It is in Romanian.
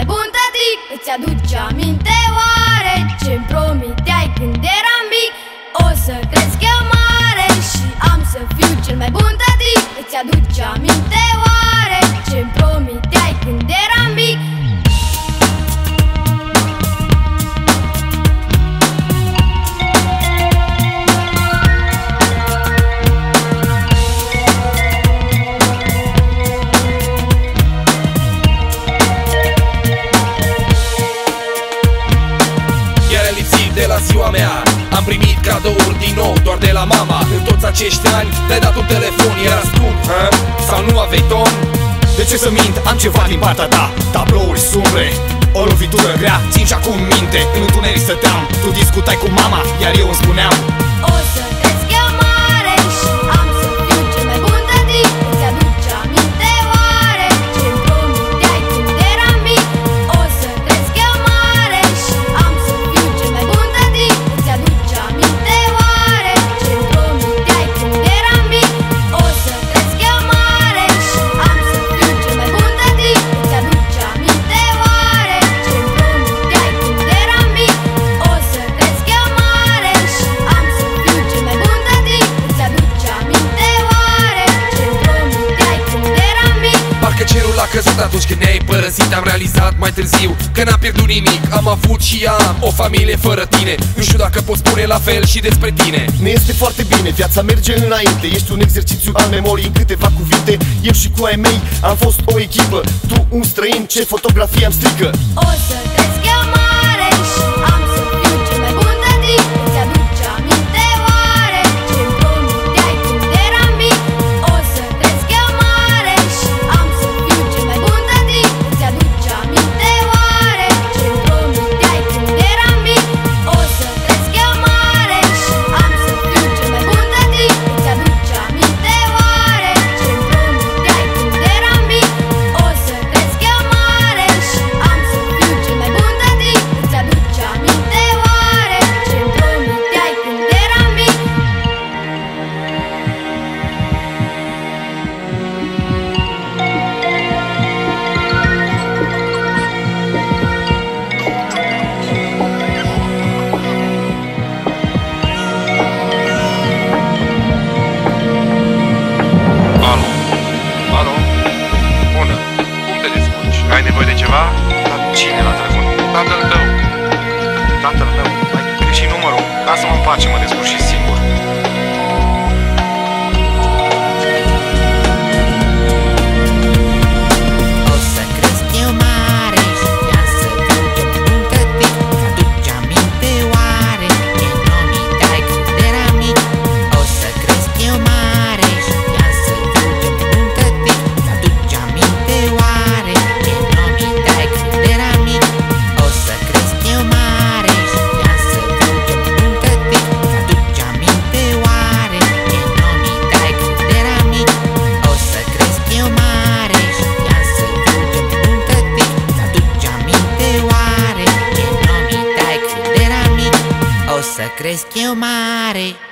mai bun tătic Îți aduce aminte oare? Ce-mi promiteai când eram mic? O să cresc eu mare și am să fiu cel mai bun tătic. Îți aduce aminte Am primit cadouri din nou doar de la mama În toți acești ani le-ai dat un telefon Era scump, hă? sau nu aveai ton? De ce să mint? Am ceva din partea ta Tablouri sumbre, o lovitură grea Țin și acum minte, în întuneric stăteam Tu discutai cu mama, iar eu îmi spuneam O să atunci când ne-ai părăsit Am realizat mai târziu că n-am pierdut nimic. Am avut și am o familie fără tine. Nu știu dacă pot spune la fel și despre tine. Ne este foarte bine, viața merge înainte. Ești un exercițiu al memoriei în câteva cuvinte. Eu și cu ai mei am fost o echipă Tu un străin, ce fotografie am strică O să te Fátima desse cresc eu mare.